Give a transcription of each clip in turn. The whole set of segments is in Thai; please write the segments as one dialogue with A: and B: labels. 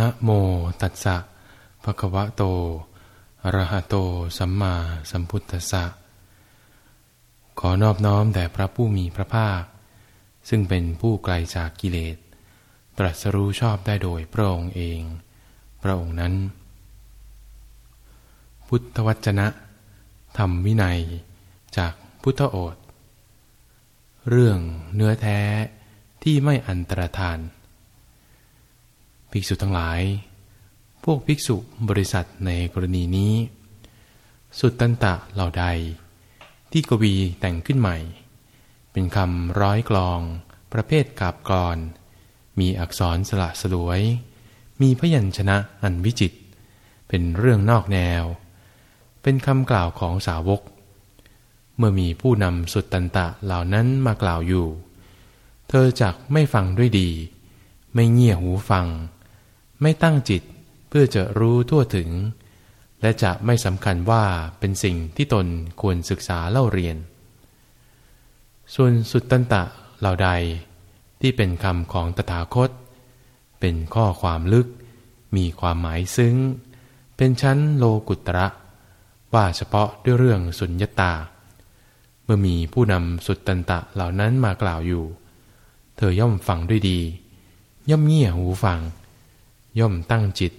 A: นะโมตัสสะภะคะวะโตอะระหะโต สัมมาสัมพุทธัสสะ ขอนอบน้อมแด่พระผู้มีพระภาค ซึ่งเป็นผู้ไกลจากกิเลส ตรัสรู้ชอบได้โดยพระองค์เอง พระองค์นั้น พุทธวจนะ ธรรมวินัย จากพุทธโอษเรื่องเนื้อแท้ที่ไม่อันตรธาน ภิกษุทั้งหลาย พวกภิกษุบริษัทในกรณีนี้ สุดตันตะเหล่าใด ที่กวีแต่งขึ้นใหม่ เป็นคำร้อยกลอง ประเภทกาบกรอนมีอักษรสละสลวย มีพยัญชนะอันวิจิต เป็นเรื่องนอกแนว เป็นคำกล่าวของสาวก เมื่อมีผู้นำสุดตันตะเหล่านั้นมากล่าวอยู่ เธอจักไม่ฟังด้วยดี ไม่เงี่ยหูฟัง ไม่ตั้งจิตเพื่อจะรู้ทั่วถึง และจะไม่สำคัญว่าเป็นสิ่งที่ตนควรศึกษาเล่าเรียน ส่วนสุดตันตะเหล่าใดที่เป็นคำของตถาคต เป็นข้อความลึก มีความหมายซึ้ง เป็นชั้นโลกุตระ ว่าเฉพาะด้วยเรื่องสุญญตา เมื่อมีผู้นำสุดตันตะเหล่านั้นมากล่าวอยู่ เธอย่อมฟังด้วยดี ย่อมเงี่ยหูฟัง ย่อมตั้งจิต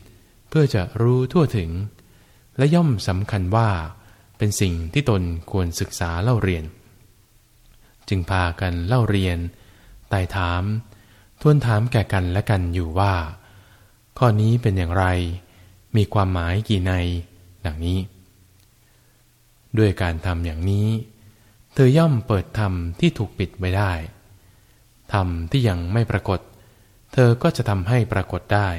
A: เพื่อจะรู้ทั่วถึง และย่อมสำคัญว่า เป็นสิ่งที่ตนควรศึกษาเล่าเรียน จึงพากันเล่าเรียนไต่ถาม ทวนถามแก่กันและกันอยู่ว่า ข้อนี้เป็นอย่างไร มีความหมายกี่ในดังนี้ ด้วยการทำอย่างนี้ เธอย่อมเปิดธรรมที่ถูกปิดไว้ได้ธรรมที่ยังไม่ปรากฏ เธอก็จะทำให้ปรากฏได้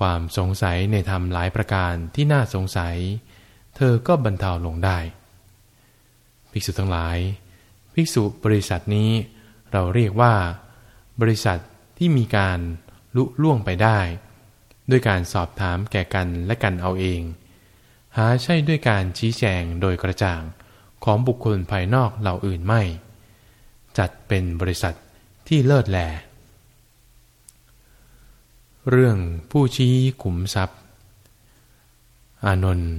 A: ความสงสัยในธรรมหลายประการที่น่าสงสัย เธอก็บรรเทาลงได้ ภิกษุทั้งหลาย ภิกษุบริษัทนี้ เราเรียกว่า บริษัทที่มีการลุล่วงไปได้ ด้วยการสอบถามแก่กันและกันเอาเอง หาใช่ด้วยการชี้แจงโดยกระจ่างของบุคคลภายนอกเหล่าอื่นไม่ จัดเป็นบริษัทที่เลิศแหล่ เรื่องผู้ชี้ขุมทรัพย์ อานนท์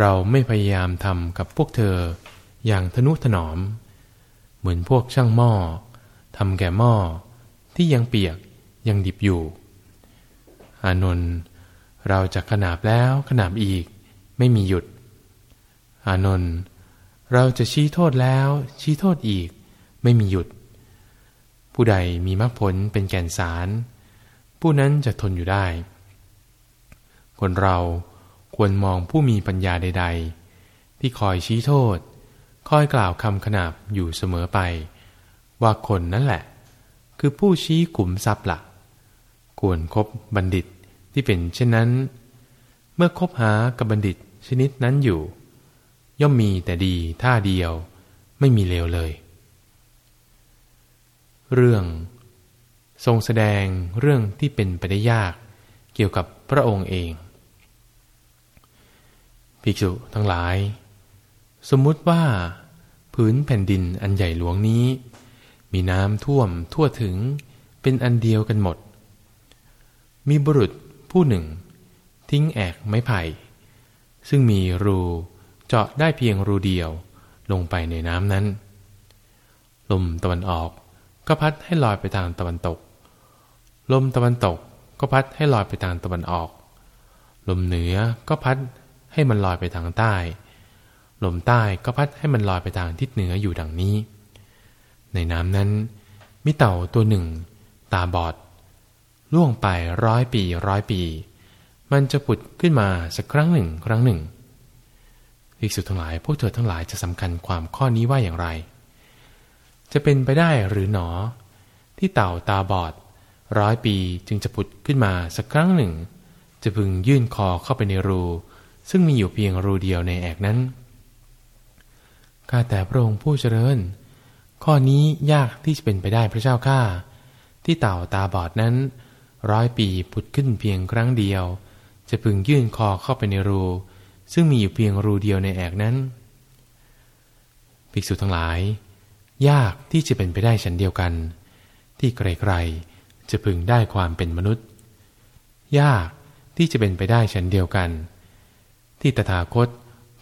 A: เราไม่พยายามทำกับพวกเธออย่างทนุถนอม เหมือนพวกช่างหม้อทำแก่หม้อที่ยังเปียกยังดิบอยู่ อานนท์เราจะขนาบแล้วขนาบอีกไม่มีหยุด อานนท์เราจะชี้โทษแล้วชี้โทษอีกไม่มีหยุด ผู้ใดมีมรรคผลเป็นแก่นสาร ผู้นั้นจะทนอยู่ได้ คนเราควรมองผู้มีปัญญาใด ๆ ที่คอยชี้โทษ คอยกล่าวคำขนาบอยู่เสมอไป ว่าคนนั้นแหละ คือผู้ชี้ขุมทรัพย์ละ่ะ ควรครบบัณฑิตที่เป็นเช่นนั้น เมื่อคบหากับบัณฑิตชนิดนั้นอยู่ ย่อมมีแต่ดีท่าเดียวไม่มีเลวเลย เรื่อง ทรงแสดงเรื่องที่เป็นไปได้ยาก เกี่ยวกับพระองค์เองภิกษุทั้งหลาย สมมุติว่าพื้นแผ่นดินอันใหญ่หลวงนี้ มีน้ำท่วมทั่วถึงเป็นอันเดียวกันหมด มีบุรุษผู้หนึ่ง ทิ้งแอกไม้ไผ่ ซึ่งมีรูเจาะได้เพียงรูเดียวลงไปในน้ำนั้น ลมตะวันออกก็พัดให้ลอยไปทางตะวันตก ลมตะวันตกก็พัดให้ลอยไปทางตะวันออก ลมเหนือก็พัดให้มันลอยไปทางใต้ ลมใต้ก็พัดให้มันลอยไปทางทิศเหนืออยู่ดังนี้ ในน้ำนั้นมีเต่าตัวหนึ่ง ตาบอด ล่วงไปร้อยปีร้อยปี มันจะผุดขึ้นมาสักครั้งหนึ่ง ครั้งหนึ่งภิกษุทั้งหลายพวกเธอทั้งหลายจะสำคัญความข้อนี้ว่าอย่างไร จะเป็นไปได้หรือหนอ ที่เต่าตาบอด ร้อยปีจึงจะผุดขึ้นมาสักครั้งหนึ่ง จะพึงยื่นคอเข้าไปในรู ซึ่งมีอยู่เพียงรูเดียวในแอกนั้น ข้าแต่พระองค์ผู้เจริญ ข้อนี้ยากที่จะเป็นไปได้พระเจ้าข้าที่เต่าตาบอดนั้น ร้อยปีผุดขึ้นเพียงครั้งเดียว จะพึงยื่นคอเข้าไปในรู ซึ่งมีอยู่เพียงรูเดียวในแอกนั้น ภิกษุทั้งหลาย ยากที่จะเป็นไปได้ฉันเดียวกัน ที่ไกลๆ จะพึงได้ความเป็นมนุษย์ ยากที่จะเป็นไปได้ฉันเดียวกัน ที่ตถาคต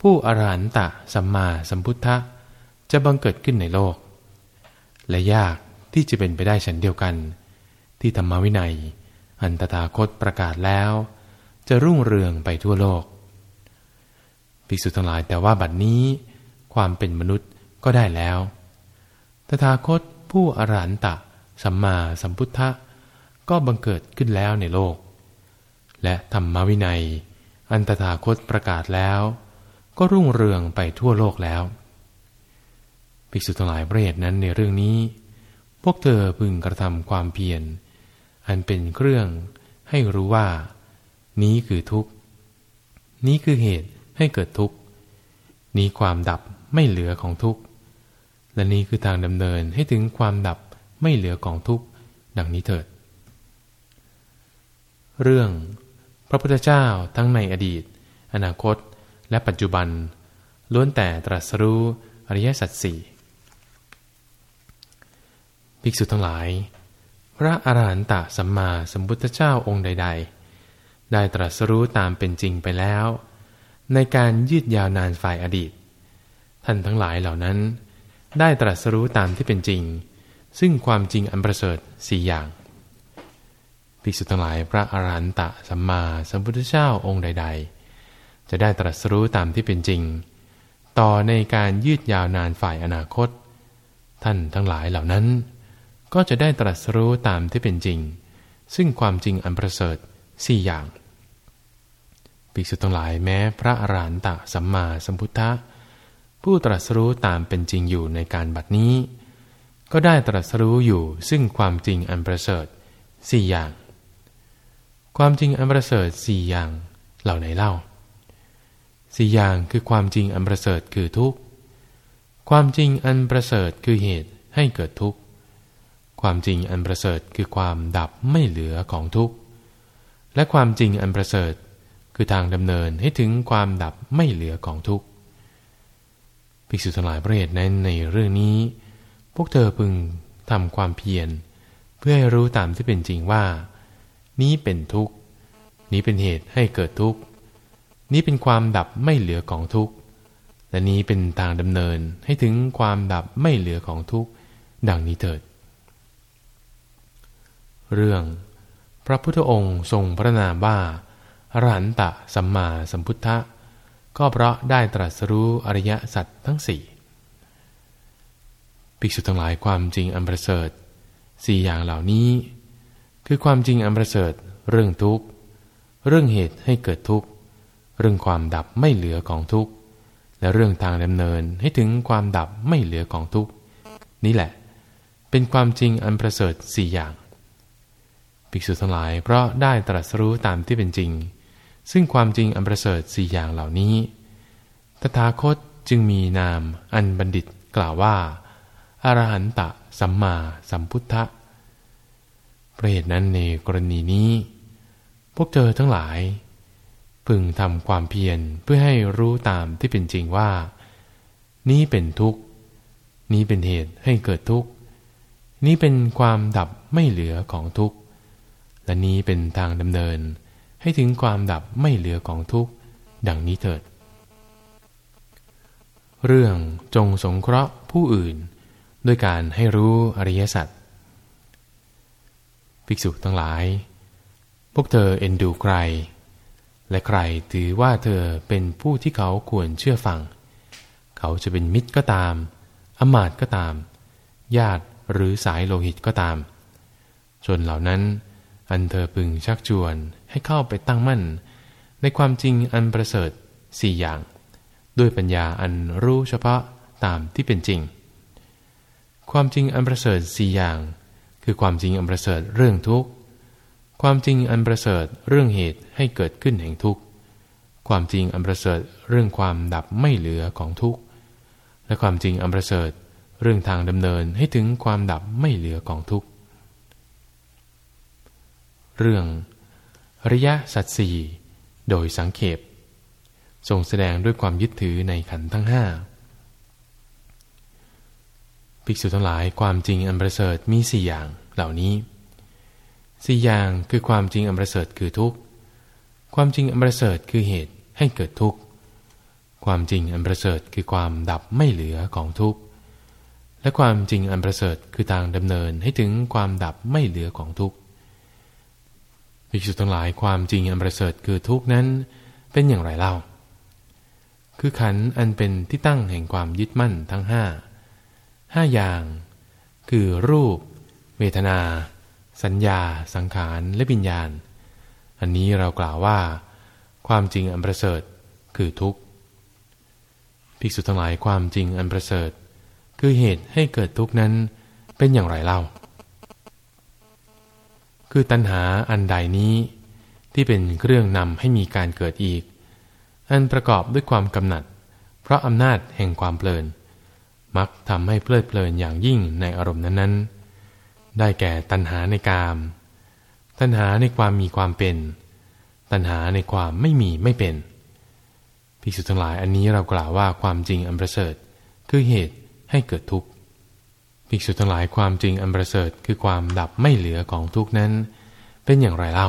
A: ผู้อรหันตะสัมมาสัมพุทธะจะบังเกิดขึ้นในโลก และยากที่จะเป็นไปได้ฉันเดียวกัน ที่ธรรมวินัย อันตถาคตประกาศแล้ว จะรุ่งเรืองไปทั่วโลกภิกษุทั้งหลายแต่ว่าบัดนี้ ความเป็นมนุษย์ก็ได้แล้ว ตถาคตผู้อรหันตะสัมมาสัมพุทธะ ก็บังเกิดขึ้นแล้วในโลก และธรรมวินัย อันตถาคตประกาศแล้ว ก็รุ่งเรืองไปทั่วโลกแล้ว ภิกษุทั้งหลายประเหตุนั้นในเรื่องนี้ พวกเธอพึงกระทำความเพียรอันเป็นเครื่องให้รู้ว่า นี้คือทุกข์ นี้คือเหตุให้เกิดทุกข์ นี้ความดับไม่เหลือของทุกข์ และนี้คือทางดำเนินให้ถึงความดับไม่เหลือของทุกข์ ดังนี้เถิด เรื่อง พระพุทธเจ้าทั้งในอดีต อนาคต และปัจจุบัน ล้วนแต่ตรัสรู้อริยสัจสี่ภิกษุทั้งหลาย พระอรหันตสัมมาสัมพุทธเจ้าองค์ใด ๆ ได้ตรัสรู้ตามเป็นจริงไปแล้ว ในการยืดยาวนานฝ่ายอดีต ท่านทั้งหลายเหล่านั้น ได้ตรัสรู้ตามที่เป็นจริง ซึ่งความจริงอันประเสริฐสี่อย่าง ภิกษุทั้งหลายพระอรหันตะสัมมาสัมพุทธเจ้าองค์ใด ๆ จะได้ตรัสรู้ตามที่เป็นจริง ต่อในการยืดยาวนานฝ่ายอนาคต ท่านทั้งหลายเหล่านั้น ก็จะได้ตรัสรู้ตามที่เป็นจริง ซึ่งความจริงอันประเสริฐสี่อย่างภิกษุทั้งหลายแม้พระอรหันตะสัมมาสัมพุทธะผู้ตรัสรู้ตามเป็นจริงอยู่ในการบัดนี้ ก็ได้ตรัสรู้อยู่ซึ่งความจริงอันประเสริฐสี่อย่าง ความจริงอันประเสริฐสี่อย่างเหล่าไหนเล่าสี่อย่างคือความจริงอันประเสริฐคือทุกข์ความจริงอันประเสริฐคือเหตุให้เกิดทุกข์ความจริงอันประเสริฐคือความดับไม่เหลือของทุกข์และความจริงอันประเสริฐคือทางดำเนินให้ถึงความดับไม่เหลือของทุกข์ภิกษุทั้งหลายประเหตุนั้นในเรื่องนี้ พวกเธอพึงทำความเพียรเพื่อให้รู้ตามที่เป็นจริงว่า นี้เป็นทุกข์ นี้เป็นเหตุให้เกิดทุกข์ นี้เป็นความดับไม่เหลือของทุกข์และนี้เป็นทางดำเนินให้ถึงความดับไม่เหลือของทุกข์ ดังนี้เถิด เรื่อง พระพุทธองค์ทรงพระนามว่าอรหันตะสัมมาสัมพุทธะ ก็เพราะได้ตรัสรู้อริยสัจทั้งสี่ภิกษุทั้งหลายความจริงอันประเสริฐสี่อย่างเหล่านี้ คือความจริงอันประเสริฐเรื่องทุกข์ เรื่องเหตุให้เกิดทุกข์ เรื่องความดับไม่เหลือของทุกข์ และเรื่องทางดำเนินให้ถึงความดับไม่เหลือของทุกข์ นี่แหละ เป็นความจริงอันประเสริฐสี่อย่าง ภิกษุทั้งหลายเพราะได้ตรัสรู้ตามที่เป็นจริง ซึ่งความจริงอันประเสริฐสี่อย่างเหล่านี้ ตถาคตจึงมีนามอันบัณฑิตกล่าวว่าอรหันตะสัมมาสัมพุทธะประเหตุนั้นในกรณีนี้ พวกเธอทั้งหลาย พึงทำความเพียรเพื่อให้รู้ตามที่เป็นจริงว่า นี้เป็นทุกข์ นี้เป็นเหตุให้เกิดทุกข์ นี้เป็นความดับไม่เหลือของทุกข์ และนี้เป็นทางดำเนิน ให้ถึงความดับไม่เหลือของทุกข์ ดังนี้เถิด เรื่องจงสงเคราะห์ผู้อื่น ด้วยการให้รู้อริยสัจ ภิกษุทั้งหลาย พวกเธอเอ็นดูใคร และใครถือว่าเธอเป็นผู้ที่เขาควรเชื่อฟัง เขาจะเป็นมิตรก็ตาม อมาตก็ตาม ญาติหรือสายโลหิตก็ตามจนเหล่านั้น อันเธอพึงชักชวนให้เข้าไปตั้งมั่น ในความจริงอันประเสริฐสี่อย่าง ด้วยปัญญาอันรู้เฉพาะตามที่เป็นจริง ความจริงอันประเสริฐสี่อย่าง คือความจริงอันประเสริฐเรื่องทุกข์ ความจริงอันประเสริฐเรื่องเหตุให้เกิดขึ้นแห่งทุกข์ ความจริงอันประเสริฐเรื่องความดับไม่เหลือของทุกข์ และความจริงอันประเสริฐเรื่องทางดำเนินให้ถึงความดับไม่เหลือของทุกข์ เรื่องริยะสัจสี่โดยสังเขปทรงแสดงด้วยความยึดถือในขันธ์ทั้งห้า ภิกษุทั้งหลายความจริงอันประเสริฐมีสี่อย่างเหล่านี้สี่อย่างคือความจริงอันประเสริฐคือทุกข์ ความจริงอันประเสริฐคือเหตุให้เกิดทุกข์ ความจริงอันประเสริฐคือความดับไม่เหลือของทุกข์ และความจริงอันประเสริฐคือทางดำเนินให้ถึงความดับไม่เหลือของทุกข์ภิกษุทั้งหลายความจริงอันประเสริฐคือทุกข์นั้นเป็นอย่างไรเล่า คือขันอันเป็นที่ตั้งแห่งความยึดมั่นทั้งห้า ห้าอย่าง คือรูป เวทนา สัญญา สังขาร และวิญญาณ อันนี้เรากล่าวว่า ความจริงอันประเสริฐคือทุกข์ภิกษุทั้งหลายความจริงอันประเสริฐ คือเหตุให้เกิดทุกข์นั้นเป็นอย่างไรเล่า คือตัณหาอันใดนี้ที่เป็นเครื่องนำให้มีการเกิดอีก อันประกอบด้วยความกำหนัด เพราะอำนาจแห่งความเพลิน มักทำให้เพลิดเพลินอย่างยิ่งในอารมณ์นั้นๆ ได้แก่ตัณหาในกาม ตัณหาในความมีความเป็น ตัณหาในความไม่มีไม่เป็น ภิกษุทั้งหลายอันนี้เรากล่าวว่าความจริงอันประเสริฐ คือเหตุให้เกิดทุกข์ ภิกษุทั้งหลายความจริงอันประเสริฐคือความดับไม่เหลือของทุกข์นั้น เป็นอย่างไรเล่า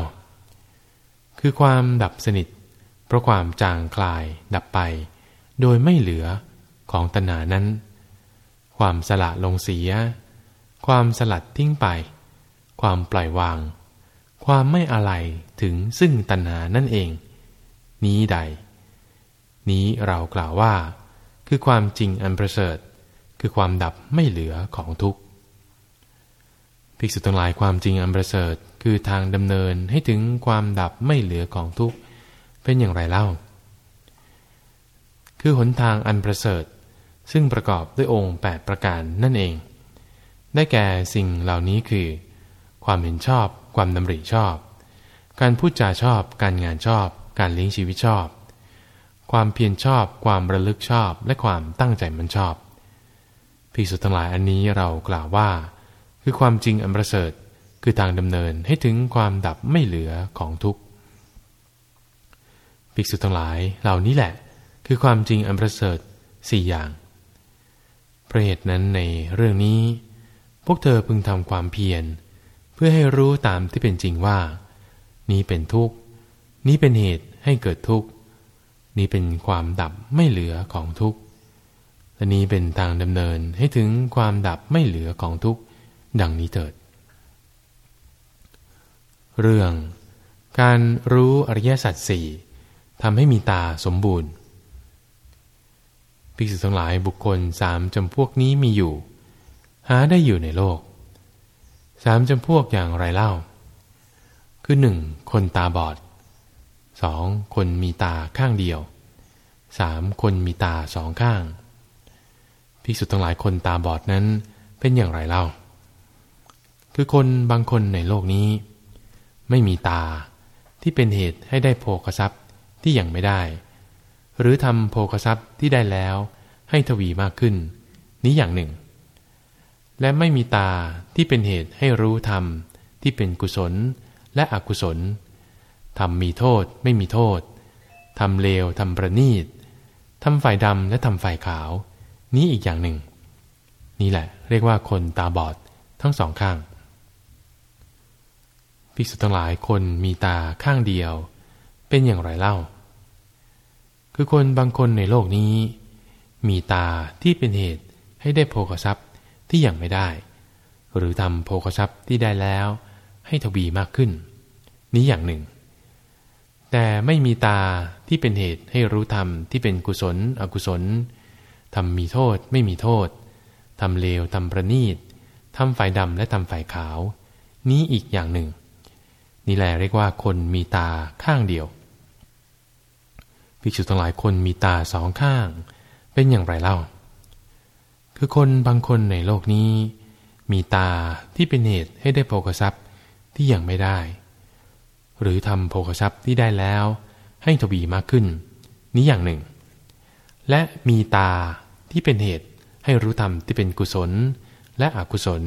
A: คือความดับสนิท เพราะความจางคลายดับไป โดยไม่เหลือของตัณหานั้น ความสละลงเสีย ความสลัดทิ้งไป ความปล่อยวาง ความไม่อะไรถึงซึ่งตัณหานั่นเอง นี้ใด นี้เรากล่าวว่า คือความจริงอันประเสริฐ คือความดับไม่เหลือของทุกข์ภิกษุทั้งหลายความจริงอันประเสริฐคือทางดำเนินให้ถึงความดับไม่เหลือของทุกข์เป็นอย่างไรเล่า คือหนทางอันประเสริฐ ซึ่งประกอบด้วยองค์ 8 ประการนั่นเอง ได้แก่สิ่งเหล่านี้คือ ความเห็นชอบ ความดำริชอบ การพูดจาชอบ การงานชอบ การเลี้ยงชีวิตชอบ ความเพียรชอบ ความระลึกชอบ และความตั้งใจมันชอบพิสุทั้งหลายอันนี้เรากล่าวว่า คือความจริงอันประเสริฐคือทางดำเนินให้ถึงความดับไม่เหลือของทุกข์ภิกษุทั้งหลายเหล่านี้แหละ คือความจริงอันประเสริฐสี่อย่าง เพราะเหตุนั้นในเรื่องนี้ พวกเธอพึงทำความเพียร เพื่อให้รู้ตามที่เป็นจริงว่า นี้เป็นทุกข์ นี้เป็นเหตุให้เกิดทุกข์ นี้เป็นความดับไม่เหลือของทุกข์และนี้เป็นทางดำเนินให้ถึงความดับไม่เหลือของทุกข์ ดังนี้เถิด เรื่อง การรู้อริยสัจสี่ทำให้มีตาสมบูรณ์ ภิกษุทั้งหลายบุคคลสามจำพวกนี้มีอยู่ หาได้อยู่ในโลกสามจำพวกอย่างไรเล่า คือหนึ่งคนตาบอดสองคนมีตาข้างเดียวสามคนมีตาสองข้างภิกษุทั้งหลายคนตาบอดนั้นเป็นอย่างไรเล่า คือคนบางคนในโลกนี้ ไม่มีตาที่เป็นเหตุให้ได้โภคทรัพย์ที่ยังไม่ได้ หรือทำโภคทรัพย์ที่ได้แล้ว ให้ทวีมากขึ้น นี้อย่างหนึ่ง และไม่มีตาที่เป็นเหตุให้รู้ธรรมที่เป็นกุศลและอกุศลทำมีโทษไม่มีโทษทำเลวทำประณีตทำฝ่ายดำและทำฝ่ายขาว นี้อีกอย่างหนึ่ง นี่แหละ เรียกว่าคนตาบอดทั้งสองข้างภิกษุทั้งหลายคนมีตาข้างเดียว เป็นอย่างไรเล่า คือคนบางคนในโลกนี้ มีตาที่เป็นเหตุให้ได้โภคทรัพย์ที่ยังไม่ได้ หรือทำโภคทรัพย์ที่ได้แล้ว ให้ทวีมากขึ้น นี้อย่างหนึ่ง แต่ไม่มีตาที่เป็นเหตุให้รู้ธรรมที่เป็นกุศล อกุศลทำมีโทษไม่มีโทษทำเลวทำประณีตทำฝ่ายดำและทำฝ่ายขาว นี้อีกอย่างหนึ่ง นี่แหละเรียกว่าคนมีตาข้างเดียว ภิกษุทั้งหลายคนมีตาสองข้าง เป็นอย่างไรเล่า คือคนบางคนในโลกนี้ มีตาที่เป็นเหตุให้ได้โภคทรัพย์ที่ยังไม่ได้ หรือทำโภคทรัพย์ที่ได้แล้ว ให้ทวีมากขึ้น นี้อย่างหนึ่ง และมีตาที่เป็นเหตุให้รู้ธรรมที่เป็นกุศลและอกุศล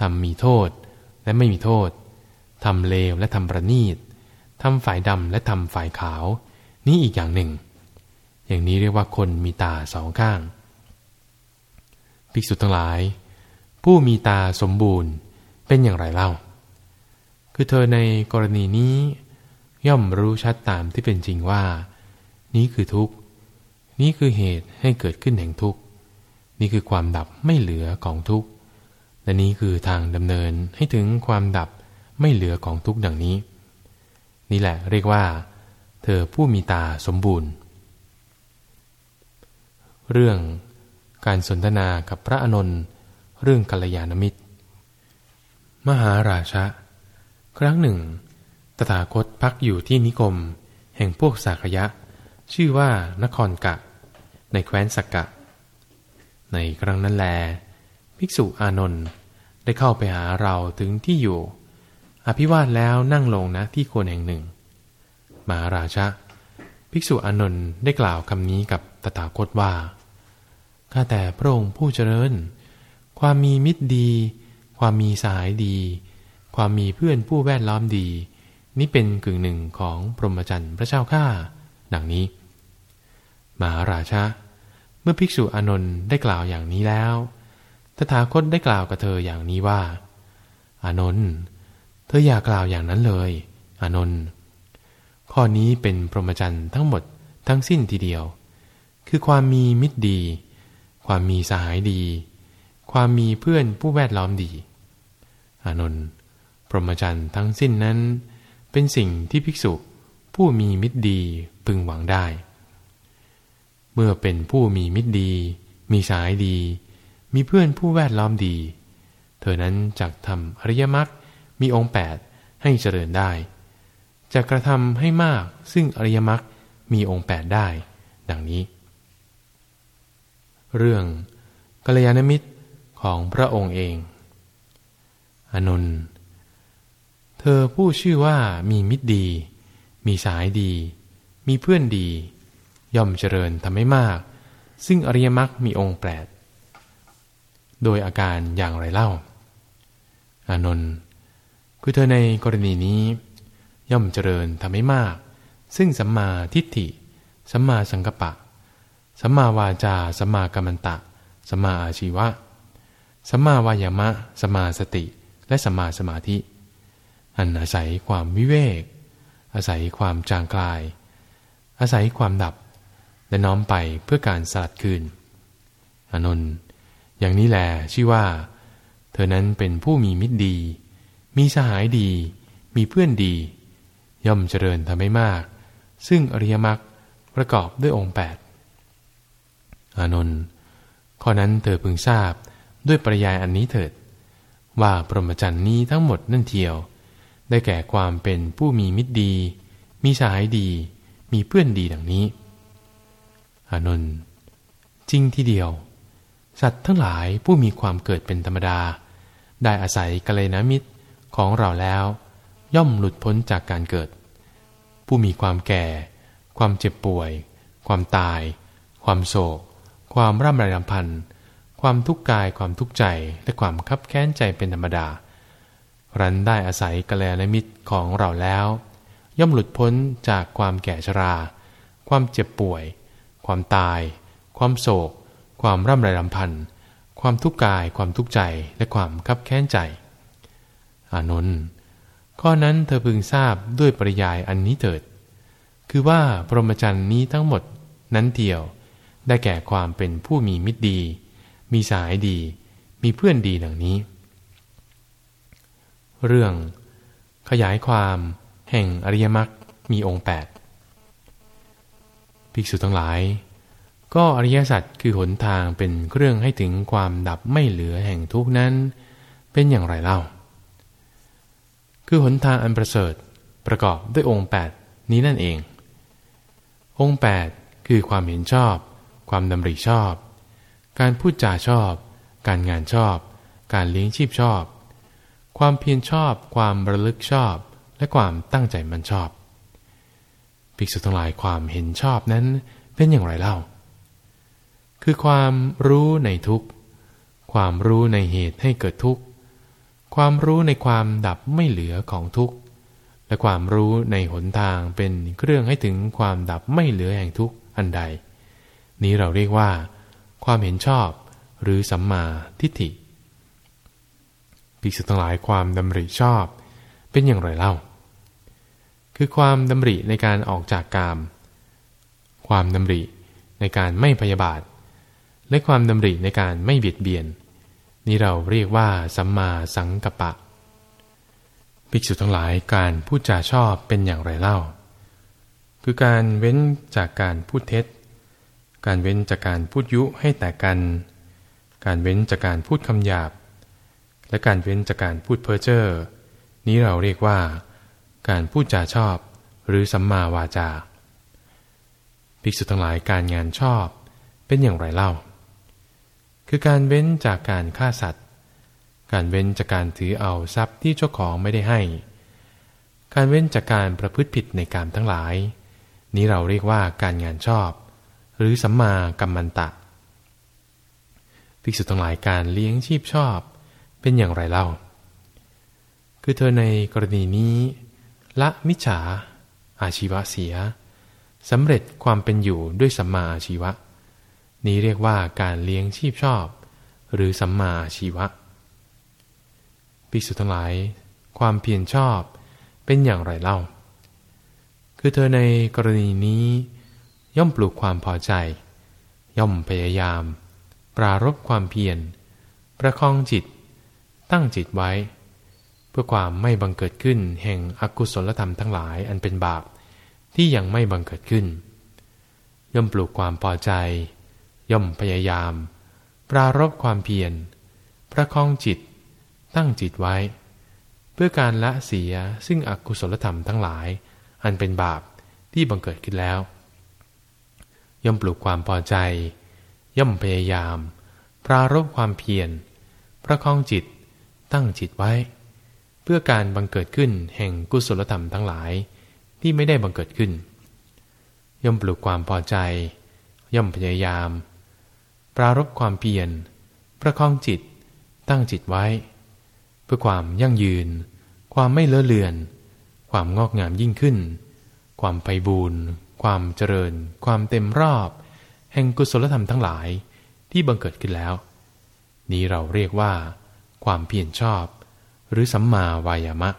A: ทำมีโทษและไม่มีโทษทำเลวและทำประณีตทำฝ่ายดำและทำฝ่ายขาว นี่อีกอย่างหนึ่ง อย่างนี้เรียกว่าคนมีตาสองข้าง ภิกษุทั้งหลาย ผู้มีตาสมบูรณ์เป็นอย่างไรเล่า คือเธอในกรณีนี้ ย่อมรู้ชัดตามที่เป็นจริงว่า นี้คือทุกข์ นี้คือเหตุให้เกิดขึ้นแห่งทุกข์ นี่คือความดับไม่เหลือของทุกข์และนี้คือทางดำเนินให้ถึงความดับไม่เหลือของทุกข์ดังนี้ นี่แหละเรียกว่า เธอผู้มีตาสมบูรณ์ เรื่องการสนทนากับพระอนนท์เรื่องกัลยาณมิตร มหาราชะ ครั้งหนึ่ง ตถาคตพักอยู่ที่นิคม แห่งพวกสากยะ ชื่อว่านครกะ ในแคว้นสักกะ ในครั้งนั้นแล ภิกษุอานนท์ได้เข้าไปหาเราถึงที่อยู่ อภิวาทแล้วนั่งลงนะที่โคนแห่งหนึ่ง มหาราชะ ภิกษุอานนท์ได้กล่าวคำนี้กับตถาคตว่า ข้าแต่พระองค์ผู้เจริญ ความมีมิตรดี ความมีสายดี ความมีเพื่อนผู้แวดล้อมดี นี่เป็นกึ่งหนึ่งของพรหมจรรย์พระเจ้าข้าดังนี้ มหาราชะ เมื่อภิกษุอานนท์ได้กล่าวอย่างนี้แล้ว ตถาคตได้กล่าวกับเธออย่างนี้ว่า อานนท์ เธออย่ากล่าวอย่างนั้นเลย อานนท์ ข้อนี้เป็นพรหมจรรย์ทั้งหมดทั้งสิ้นทีเดียว คือความมีมิตรดี ความมีสหายดี ความมีเพื่อนผู้แวดล้อมดี อานนท์พรหมจรรย์ทั้งสิ้นนั้น เป็นสิ่งที่ภิกษุผู้มีมิตรดีพึงหวังได้ เมื่อเป็นผู้มีมิตรดี มีสายดี มีเพื่อนผู้แวดล้อมดี เธอนั้นจักทำอริยมรรคมีองค์แปดให้เจริญได้ จะกระทำให้มาก ซึ่งอริยมรรคมีองค์แปดได้ ดังนี้ เรื่องกัลยาณมิตรของพระองค์เอง อนุนเธอผู้ชื่อว่ามีมิตรดี มีสายดี มีเพื่อนดี ย่อมเจริญทำให้มาก ซึ่งอริยมรรคมีองค์แปดโดยอาการอย่างไรเล่า อานนท์คือเธอในกรณีนี้ ย่อมเจริญทำให้มาก ซึ่งสัมมาทิฏฐิ สัมมาสังกปะ สัมมาวาจา สัมมากัมมันตะ สัมมาอาชีวะ สัมมาวายามะ สัมมาสติ และสัมมาสมาธิ อันอาศัยความวิเวก อาศัยความจางกลาย อาศัยความดับ และน้อมไปเพื่อการสลัดคืนอนนท์อย่างนี้แหละชื่อว่า เธอนั้นเป็นผู้มีมิตรดี มีสหายดี มีเพื่อนดี ย่อมเจริญทำให้มาก ซึ่งอริยมรรคประกอบด้วยองค์แปดอานนท์ข้อนั้นเธอพึงทราบด้วยปริยายอันนี้เถิด ว่าปรหมจันนี้ทั้งหมดนั่นเทียว ได้แก่ความเป็นผู้มีมิตรดี มีสายดี มีเพื่อนดีดังนี้ อานนท์จริงที่เดียว สัตว์ทั้งหลายผู้มีความเกิดเป็นธรรมดา ได้อาศัยกัลยาณมิตรของเราแล้ว ย่อมหลุดพ้นจากการเกิด ผู้มีความแก่ ความเจ็บป่วย ความตาย ความโศก ความร่ำไรรำพัน ความทุกข์กาย ความทุกข์ใจ และความคับแค้นใจเป็นธรรมดา รันได้อาศัยกัลยาณมิตรของเราแล้ว ย่อมหลุดพ้นจากความแก่ชรา ความเจ็บป่วย ความตาย ความโศก ความร่ำไรรำพัน ความทุกข์กาย ความทุกข์ใจ และความคับแค้นใจ อานนท์ ข้อนั้นเธอพึงทราบด้วยปริยายอันนี้เถิด คือว่าพรหมจรรย์นี้ทั้งหมดนั้นเดียว ได้แก่ความเป็นผู้มีมิตรดี มีสายดี มีเพื่อนดีดังนี้ เรื่อง ขยายความ แห่งอริยมรรคมีองค์แปดภิกษุทั้งหลาย ก็อริยสัจคือหนทางเป็นเครื่องให้ถึงความดับไม่เหลือแห่งทุกนั้น เป็นอย่างไรเล่า คือหนทางอันประเสริฐประกอบด้วยองค์แปดนี้นั่นเอง องค์แปดคือความเห็นชอบ ความดำริชอบ การพูดจาชอบ การงานชอบ การเลี้ยงชีพชอบ ความเพียรชอบ ความระลึกชอบ และความตั้งใจมันชอบภิกษุทั้งหลายความเห็นชอบนั้นเป็นอย่างไรเล่า คือความรู้ในทุกความรู้ในเหตุให้เกิดทุกข์ ความรู้ในความดับไม่เหลือของทุกข์ และความรู้ในหนทางเป็นเครื่องให้ถึงความดับไม่เหลือแห่งทุกข์อันใด นี้เราเรียกว่า ความเห็นชอบหรือสัมมาทิฏฐิภิกษุทั้งหลายความดำริชอบ เป็นอย่างไรเล่า คืคือความดำริในการออกจากกาม ความดำริในการไม่พยาบาท และความดำริในการไม่เบียดเบียน นี่เราเรียกว่าสัมมาสังกัปปะ ภิกษุทั้งหลายการพูดจาชอบเป็นอย่างไรเล่า คือการเว้นจากการพูดเท็จ การเว้นจากการพูดยุให้แต่กัน การเว้นจากการพูดคำหยาบ และการเว้นจากการพูดเพ้อเจ้อ นี้เราเรียกว่า การพูดจาชอบหรือสัมมาวาจา ภิกษุทั้งหลายการงานชอบเป็นอย่างไรเล่า คือการเว้นจากการฆ่าสัตว์ การเว้นจากการถือเอาทรัพย์ที่เจ้าของไม่ได้ให้ การเว้นจากการประพฤติผิดในการทั้งหลาย นี้เราเรียกว่าการงานชอบ หรือสัมมากัมมันตะภิกษุทั้งหลายการเลี้ยงชีพชอบเป็นอย่างไรเล่า คือเธอในกรณีนี้ ละมิจฉาอาชีวะเสียสำเร็จความเป็นอยู่ด้วยสัมมาอาชีวะ นี้เรียกว่าการเลี้ยงชีพชอบ หรือสัมมาชีวะภิกษุทั้งหลาย ความเพียรชอบเป็นอย่างไรเล่า คือเธอในกรณีนี้ ย่อมปลูกความพอใจ ย่อมพยายาม ปรารบความเพียร ประคองจิต ตั้งจิตไว้ เพื่อความไม่บังเกิดขึ้นแห่งอกุศลธรรมทั้งหลายอันเป็นบาปที่ยังไม่บังเกิดขึ้น ย่อมปลูกความพอใจ ย่อมพยายาม ปรารบความเพียร ประคองจิต ตั้งจิตไว้ เพื่อการละเสียซึ่งอกุศลธรรมทั้งหลาย อันเป็นบาปที่บังเกิดขึ้นแล้ว ย่อมปลูกความพอใจ ย่อมพยายาม ปรารบความเพียร ประคองจิต ตั้งจิตไว้ เพื่อการบังเกิดขึ้นแห่งกุศลธรรมทั้งหลายที่ไม่ได้บังเกิดขึ้น ย่อมปลุกความพอใจ ย่อมพยายาม รารบความเพียร ประคองจิต ตั้งจิตไว้ เพื่อความยั่งยืน ความไม่เลอะเลือน ความงอกงามยิ่งขึ้น ความไปบูรณ์ความเจริญ ความเต็มรอบ แห่งกุศลธรรมทั้งหลายที่บังเกิดขึ้นแล้ว นี้เราเรียกว่า ความเพียรชอบ หรือสัมมาวายามะ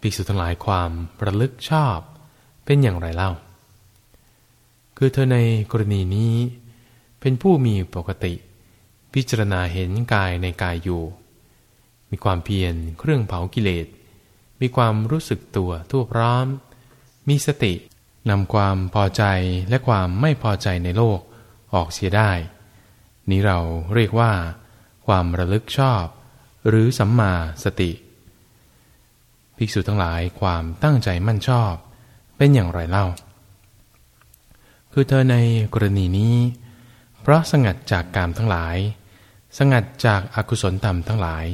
A: ภิกษุทั้งหลายความระลึกชอบเป็นอย่างไรเล่า คือเธอในกรณีนี้ เป็นผู้มีปกติ พิจารณาเห็นกายในกายอยู่ มีความเพียรเครื่องเผากิเลส มีความรู้สึกตัวทั่วพร้อม มีสตินำความพอใจและความไม่พอใจในโลกออกเสียได้ นี้เราเรียกว่า ความระลึกชอบ หรือสัมมาสติ ภิกษุทั้งหลายความตั้งใจมั่นชอบ เป็นอย่างไรเล่า คือเธอในกรณีนี้ เพราะสงัดจากกามทั้งหลาย สงัดจากอากุศลธรรมทั้งหลาย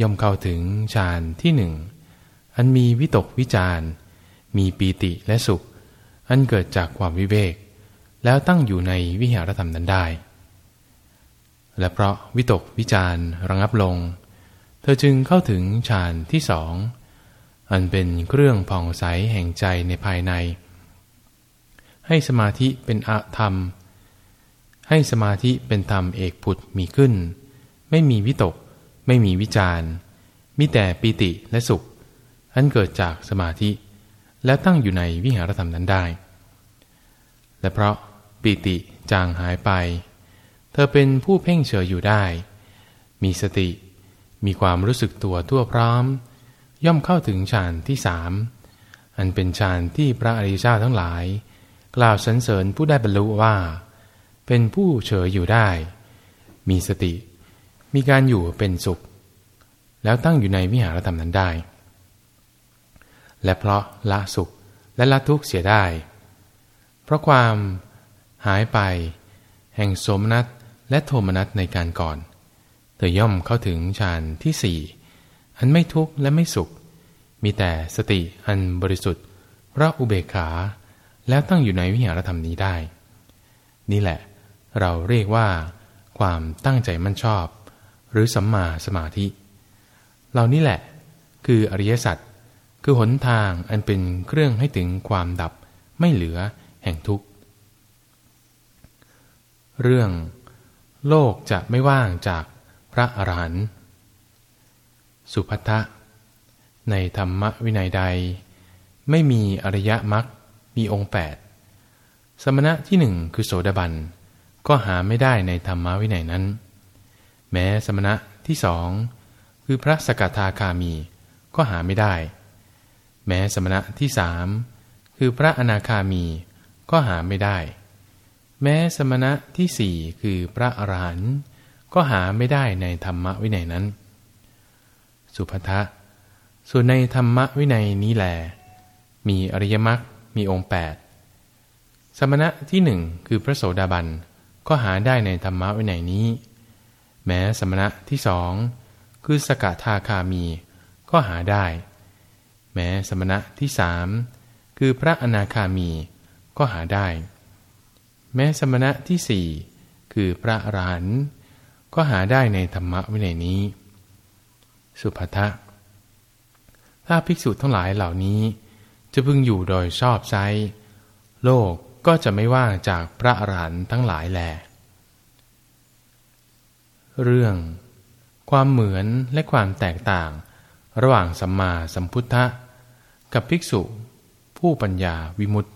A: ย่อมเข้าถึงฌานที่หนึ่ง อันมีวิตกวิจารมีปีติและสุข อันเกิดจากความวิเวก แล้วตั้งอยู่ในวิหารธรรมนั้นได้ และเพราะวิตกวิจารระงับลง เธอจึงเข้าถึงฌานที่สอง อันเป็นเครื่องผ่องใสแห่งใจในภายใน ให้สมาธิเป็นอะธรรม ให้สมาธิเป็นธรรมเอกผุดมีขึ้น ไม่มีวิตก ไม่มีวิจารมีแต่ปีติและสุข อันเกิดจากสมาธิ และตั้งอยู่ในวิหารธรรมนั้นได้ และเพราะปีติจางหายไป เธอเป็นผู้เพ่งเฉยอยู่ได้ มีสติ มีความรู้สึกตัวทั่วพร้อม ย่อมเข้าถึงฌานที่สามอันเป็นฌานที่พระอริยเจ้าทั้งหลาย กล่าวสรรเสริญผู้ได้บรรลุว่า เป็นผู้เฉยอยู่ได้ มีสติ มีการอยู่เป็นสุข แล้วตั้งอยู่ในวิหารธรรมนั้นได้ และเพราะละสุขและละทุกข์เสียได้ เพราะความหายไป แห่งสมนัตและโทมนัตในการก่อนธอย่อมเข้าถึงฌานที่สี่อันไม่ทุกข์และไม่สุข มีแต่สติอันบริสุทธิ์พระอุเบกขาแล้วตั้งอยู่ในวิหารธรรมนี้ได้ นี่แหละ เราเรียกว่า ความตั้งใจมั่นชอบ หรือสัมมาสมาธิ เหล่านี้แหละ คืออริยสัจคือหนทางอันเป็นเครื่องให้ถึงความดับไม่เหลือแห่งทุกข์ เรื่อง โลกจะไม่ว่างจากพระอรหันต์สุภัทะในธรรมวินัยใด ไม่มีอริยมรรคมีองค์แปดสมณะที่หนึ่งคือโสดาบัน ก็หาไม่ได้ในธรรมวินัยนั้น แม้สมณะที่สองคือพระสกทาคามีก็หาไม่ได้ แม้สมณะที่สามคือพระอนาคามีก็หาไม่ได้ แม้สมณะที่สี่คือพระอรหันต์ก็หาไม่ได้ในธรรมวินัยนั้น สุภทะส่วนในธรรมวินัยนี้แหลมีอริยมรรคมีองค์แปดสมณะที่หนึ่งคือพระโสดาบัน ก็หาได้ในธรรมะวินัยนี้ แม้สมณะที่สองคือสกทาคามีก็หาได้ แม้สมณะที่สามคือพระอนาคามีก็หาได้ แม้สมณะที่สี่คือพระอรหันต์ก็หาได้ในธรรมะวินัยนี้ สุภทะถ้าภิกษุทั้งหลายเหล่านี้ จะพึงอยู่โดยชอบใจโลก ก็จะไม่ว่างจากพระอรหันต์ทั้งหลายแล เรื่อง ความเหมือนและความแตกต่าง ระหว่างสัมมาสัมพุทธะ กับภิกษุ ผู้ปัญญาวิมุตติ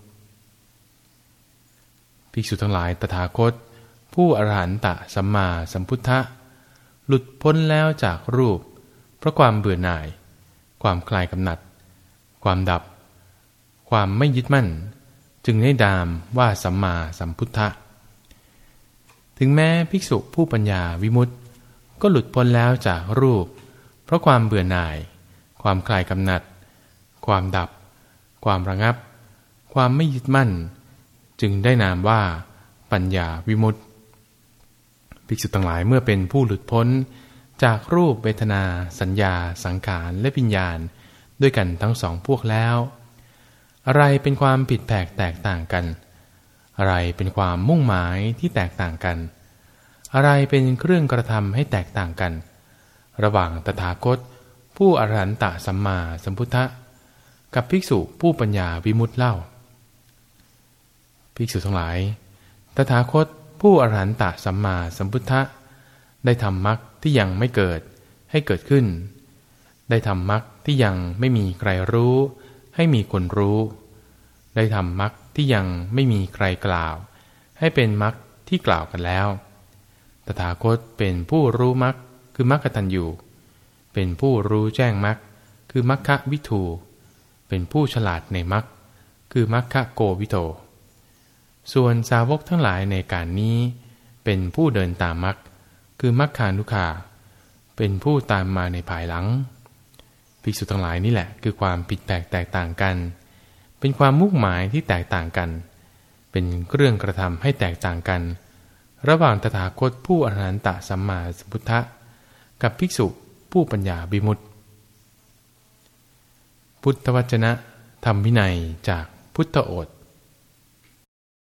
A: ภิกษุทั้งหลายตถาคต ผู้อรหันตะสัมมาสัมพุทธะ หลุดพ้นแล้วจากรูป เพราะความเบื่อหน่าย ความคลายกำหนัด ความดับ ความไม่ยึดมั่น จึงได้ดามว่าสัมมาสัมพุทธะ ถึงแม้ภิกษุผู้ปัญญาวิมุตต์ก็หลุดพ้นแล้วจากรูป เพราะความเบื่อหน่าย ความคลายกำหนัด ความดับ ความระงับ ความไม่ยึดมั่น จึงได้นามว่า ปัญญาวิมุตต์ภิกษุทั้งหลายเมื่อเป็นผู้หลุดพ้น จากรูปเวทนา สัญญา สังขารและวิญญาณ ด้วยกันทั้งสองพวกแล้ว อะไรเป็นความผิดแผกแตกต่างกัน อะไรเป็นความมุ่งหมายที่แตกต่างกัน อะไรเป็นเครื่องกระทำให้แตกต่างกัน ระหว่างตถาคต ผู้อรหันตะสัมมาสัมพุทธะกับภิกษุผู้ปัญญาวิมุตต์เล่า ภิกษุทั้งหลาย ตถาคตผู้อรหันตะสัมมาสัมพุทธะได้ทำมรรคที่ยังไม่เกิดให้เกิดขึ้น ได้ทำมรรคที่ยังไม่มีใครรู้ ให้มีคนรู้ ได้ทำมรรคที่ยังไม่มีใครกล่าว ให้เป็นมรรคที่กล่าวกันแล้ว ตถาคตเป็นผู้รู้มรรคคือมรรคตัญญูเป็นผู้รู้แจ้งมรรคคือมรรควิทู เป็นผู้ฉลาดในมรรคคือมรรคโกวิโต ส่วนสาวกทั้งหลายในการนี้ เป็นผู้เดินตามมรรคคือมรรคานุขาเป็นผู้ตามมาในภายหลัง ภิกษุทั้งหลายนี่แหละ คือความผิดแปลกแตกต่างกัน เป็นความมุ่งหมายที่แตกต่างกัน เป็นเรื่องกระทำให้แตกต่างกัน ระหว่างตถาคตผู้อรหันตสัมมาสัมพุทธะกับภิกษุผู้ปัญญาบิมุตติพุทธวจนะธรรมวินัยจากพุทธโอษฐ์